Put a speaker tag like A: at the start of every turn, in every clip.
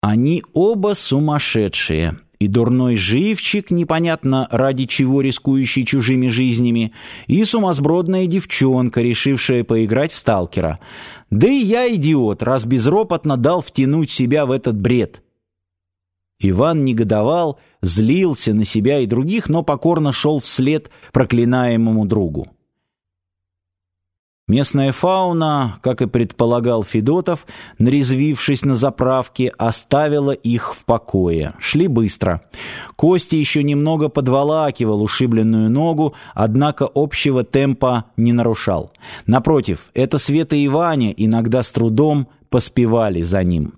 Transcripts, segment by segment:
A: Они оба сумасшедшие, и дурной живчик, непонятно ради чего рискующий чужими жизнями, и сумасбродная девчонка, решившая поиграть в сталкера. Да и я идиот, раз безропотно дал втянуть себя в этот бред. Иван негодовал, злился на себя и других, но покорно шел вслед проклинаемому другу. Местная фауна, как и предполагал Федотов, нарезвившись на заправке, оставила их в покое. Шли быстро. Кости еще немного подволакивал ушибленную ногу, однако общего темпа не нарушал. Напротив, это Света и Ваня иногда с трудом поспевали за ним.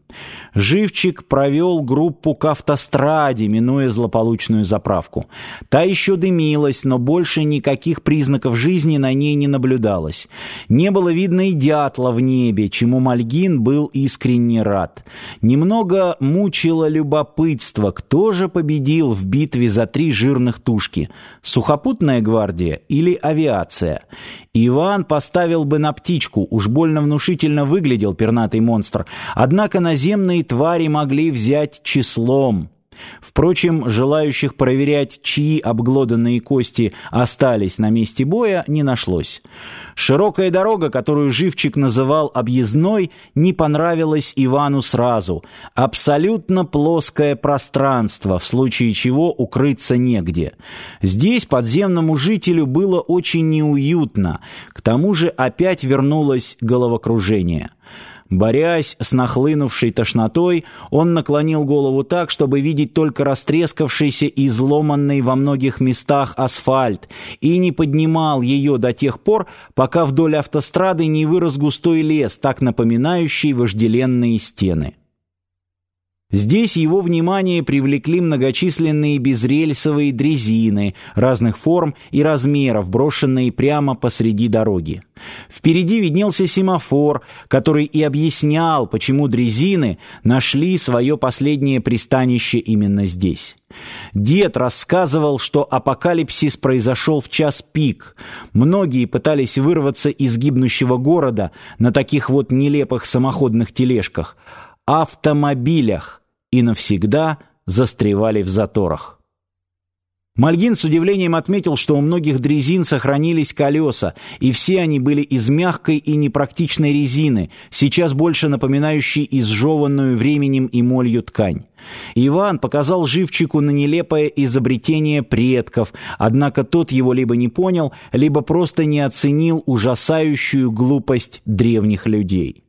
A: Живчик провел группу к автостраде, минуя злополучную заправку. Та еще дымилась, но больше никаких признаков жизни на ней не наблюдалось. Не было видно и дятла в небе, чему Мальгин был искренне рад. Немного мучило любопытство, кто же победил в битве за три жирных тушки – сухопутная гвардия или авиация? Иван поставил бы на птичку, уж больно внушительно выглядел пернатый монстр, однако на наземные твари могли взять числом. Впрочем, желающих проверять, чьи обглоданные кости остались на месте боя, не нашлось. Широкая дорога, которую Живчик называл объездной, не понравилась Ивану сразу. Абсолютно плоское пространство, в случае чего укрыться негде. Здесь подземному жителю было очень неуютно. К тому же опять вернулось головокружение. Борясь с нахлынувшей тошнотой, он наклонил голову так, чтобы видеть только растрескавшийся и изломанный во многих местах асфальт, и не поднимал ее до тех пор, пока вдоль автострады не вырос густой лес, так напоминающий вожделенные стены. Здесь его внимание привлекли многочисленные безрельсовые дрезины разных форм и размеров, брошенные прямо посреди дороги. Впереди виднелся семафор, который и объяснял, почему дрезины нашли свое последнее пристанище именно здесь. Дед рассказывал, что апокалипсис произошел в час пик. Многие пытались вырваться из гибнущего города на таких вот нелепых самоходных тележках – автомобилях и навсегда застревали в заторах. Мальгин с удивлением отметил, что у многих дрезин сохранились колеса, и все они были из мягкой и непрактичной резины, сейчас больше напоминающей изжеванную временем и молью ткань. Иван показал живчику на нелепое изобретение предков, однако тот его либо не понял, либо просто не оценил ужасающую глупость древних людей.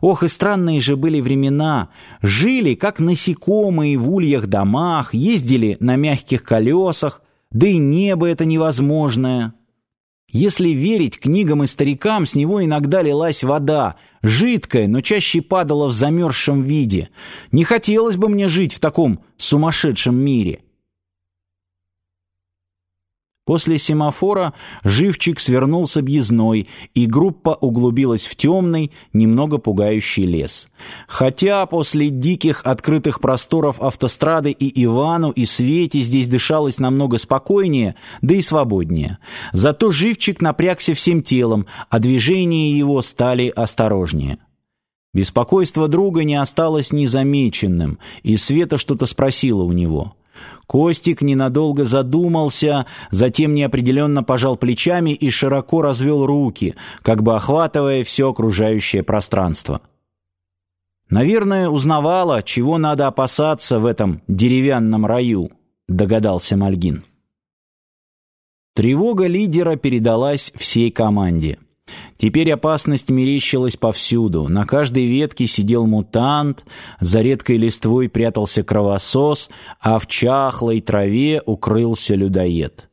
A: Ох, и странные же были времена. Жили, как насекомые в ульях домах, ездили на мягких колесах, да и небо это невозможное. Если верить книгам и старикам, с него иногда лилась вода, жидкая, но чаще падала в замерзшем виде. Не хотелось бы мне жить в таком сумасшедшем мире. После семафора живчик свернул с объездной, и группа углубилась в темный, немного пугающий лес. Хотя после диких открытых просторов автострады и Ивану, и Свете здесь дышалось намного спокойнее, да и свободнее. Зато живчик напрягся всем телом, а движения его стали осторожнее. Беспокойство друга не осталось незамеченным, и Света что-то спросила у него — Костик ненадолго задумался, затем неопределенно пожал плечами и широко развел руки, как бы охватывая все окружающее пространство. «Наверное, узнавала, чего надо опасаться в этом деревянном раю», — догадался Мальгин. Тревога лидера передалась всей команде. Теперь опасность мерещилась повсюду. На каждой ветке сидел мутант, за редкой листвой прятался кровосос, а в чахлой траве укрылся людоед.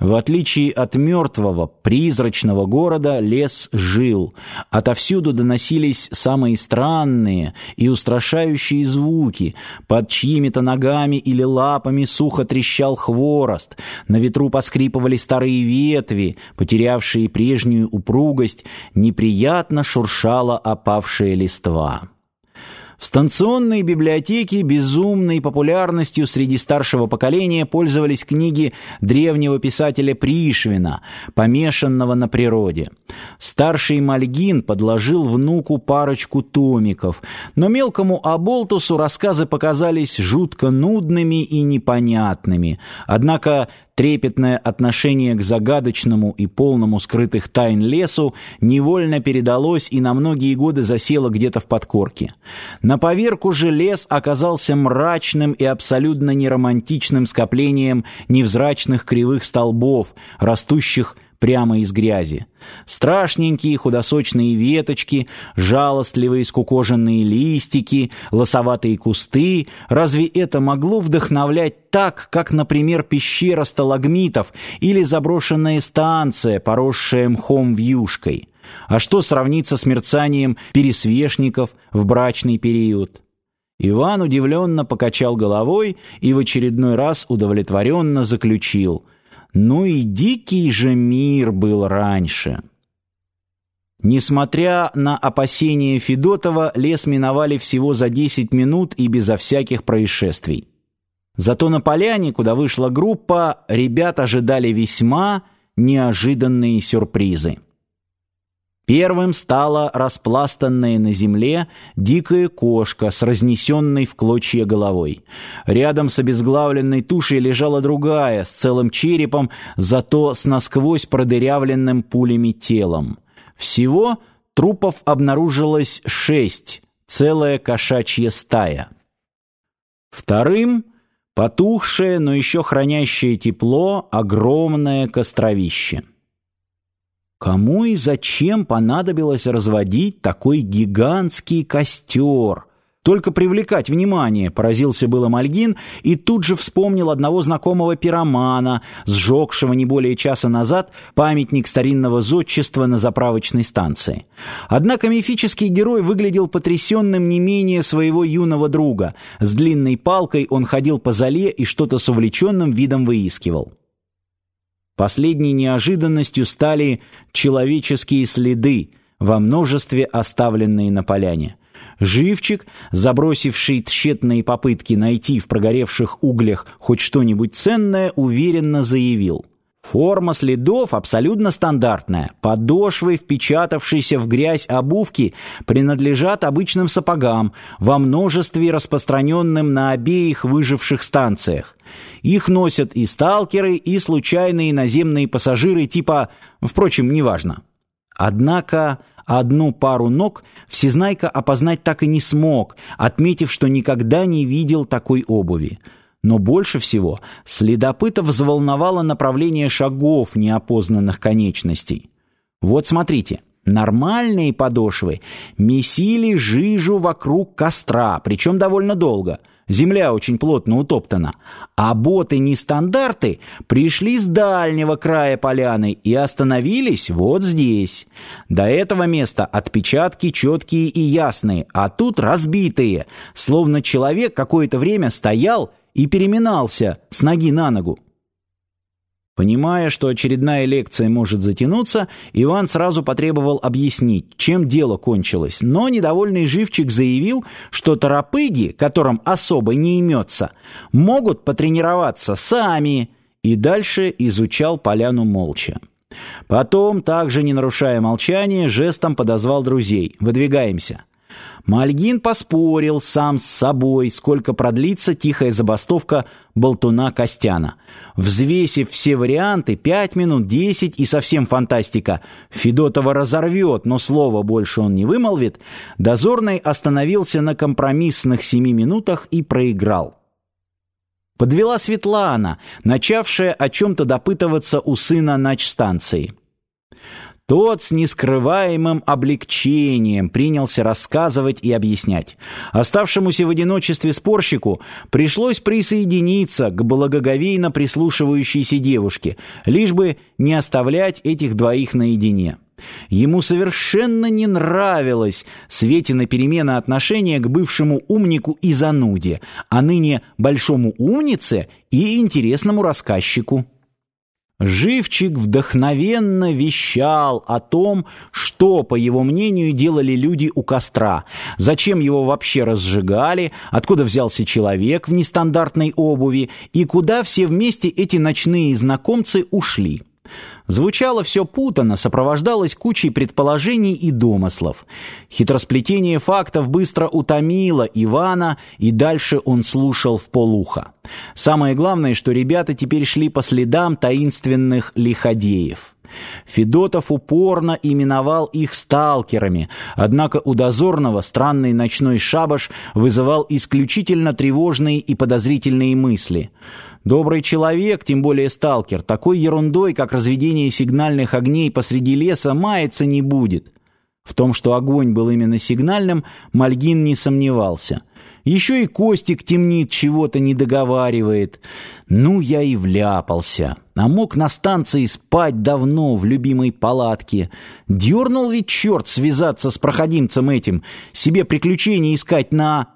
A: В отличие от мертвого, призрачного города, лес жил. Отовсюду доносились самые странные и устрашающие звуки. Под чьими-то ногами или лапами сухо трещал хворост. На ветру поскрипывали старые ветви, потерявшие прежнюю упругость, неприятно шуршала опавшая листва. В станционной библиотеке безумной популярностью среди старшего поколения пользовались книги древнего писателя Пришвина, помешанного на природе. Старший Мальгин подложил внуку парочку томиков, но мелкому Аболтусу рассказы показались жутко нудными и непонятными. Однако трепетное отношение к загадочному и полному скрытых тайн лесу невольно передалось и на многие годы засело где-то в подкорке. На поверку же лес оказался мрачным и абсолютно неромантичным скоплением невзрачных кривых столбов, растущих прямо из грязи. Страшненькие худосочные веточки, жалостливые скукоженные листики, лосоватые кусты. Разве это могло вдохновлять так, как, например, пещера сталагмитов или заброшенная станция, поросшая мхом вьюшкой? А что сравнится с мерцанием пересвешников в брачный период? Иван удивленно покачал головой и в очередной раз удовлетворенно заключил – ну и дикий же мир был раньше. Несмотря на опасения Федотова, лес миновали всего за 10 минут и безо всяких происшествий. Зато на поляне, куда вышла группа, ребят ожидали весьма неожиданные сюрпризы. Первым стала распластанная на земле дикая кошка с разнесенной в клочья головой. Рядом с обезглавленной тушей лежала другая, с целым черепом, зато с насквозь продырявленным пулями телом. Всего трупов обнаружилось шесть, целая кошачья стая. Вторым — потухшее, но еще хранящее тепло, огромное костровище. Кому и зачем понадобилось разводить такой гигантский костер? Только привлекать внимание, поразился было Мальгин и тут же вспомнил одного знакомого пиромана, сжегшего не более часа назад памятник старинного зодчества на заправочной станции. Однако мифический герой выглядел потрясенным не менее своего юного друга. С длинной палкой он ходил по зале и что-то с увлеченным видом выискивал. Последней неожиданностью стали человеческие следы, во множестве оставленные на поляне. Живчик, забросивший тщетные попытки найти в прогоревших углях хоть что-нибудь ценное, уверенно заявил. Форма следов абсолютно стандартная. Подошвы, впечатавшиеся в грязь обувки, принадлежат обычным сапогам, во множестве распространенным на обеих выживших станциях. Их носят и сталкеры, и случайные наземные пассажиры типа, впрочем, неважно. Однако одну пару ног Всезнайка опознать так и не смог, отметив, что никогда не видел такой обуви. Но больше всего следопыта взволновало направление шагов неопознанных конечностей. Вот смотрите, нормальные подошвы месили жижу вокруг костра, причем довольно долго – Земля очень плотно утоптана. А боты-нестандарты пришли с дальнего края поляны и остановились вот здесь. До этого места отпечатки четкие и ясные, а тут разбитые, словно человек какое-то время стоял и переминался с ноги на ногу. Понимая, что очередная лекция может затянуться, Иван сразу потребовал объяснить, чем дело кончилось. Но недовольный живчик заявил, что торопыги, которым особо не имется, могут потренироваться сами, и дальше изучал поляну молча. Потом, также не нарушая молчания, жестом подозвал друзей. «Выдвигаемся». Мальгин поспорил сам с собой, сколько продлится тихая забастовка болтуна Костяна. Взвесив все варианты, пять минут, десять и совсем фантастика, Федотова разорвет, но слова больше он не вымолвит, дозорный остановился на компромиссных семи минутах и проиграл. Подвела Светлана, начавшая о чем-то допытываться у сына начстанции. Тот с нескрываемым облегчением принялся рассказывать и объяснять. Оставшемуся в одиночестве спорщику пришлось присоединиться к благоговейно прислушивающейся девушке, лишь бы не оставлять этих двоих наедине. Ему совершенно не нравилась Светина перемена отношения к бывшему умнику и зануде, а ныне большому умнице и интересному рассказчику. Живчик вдохновенно вещал о том, что, по его мнению, делали люди у костра, зачем его вообще разжигали, откуда взялся человек в нестандартной обуви и куда все вместе эти ночные знакомцы ушли. Звучало все путано, сопровождалось кучей предположений и домыслов. Хитросплетение фактов быстро утомило Ивана, и дальше он слушал в полуха. Самое главное, что ребята теперь шли по следам таинственных лиходеев. Федотов упорно именовал их сталкерами, однако у дозорного странный ночной шабаш вызывал исключительно тревожные и подозрительные мысли – Добрый человек, тем более сталкер, такой ерундой, как разведение сигнальных огней посреди леса, маяться не будет. В том, что огонь был именно сигнальным, Мальгин не сомневался. Еще и Костик темнит, чего-то не договаривает. Ну, я и вляпался. А мог на станции спать давно в любимой палатке. Дернул ведь черт связаться с проходимцем этим, себе приключения искать на...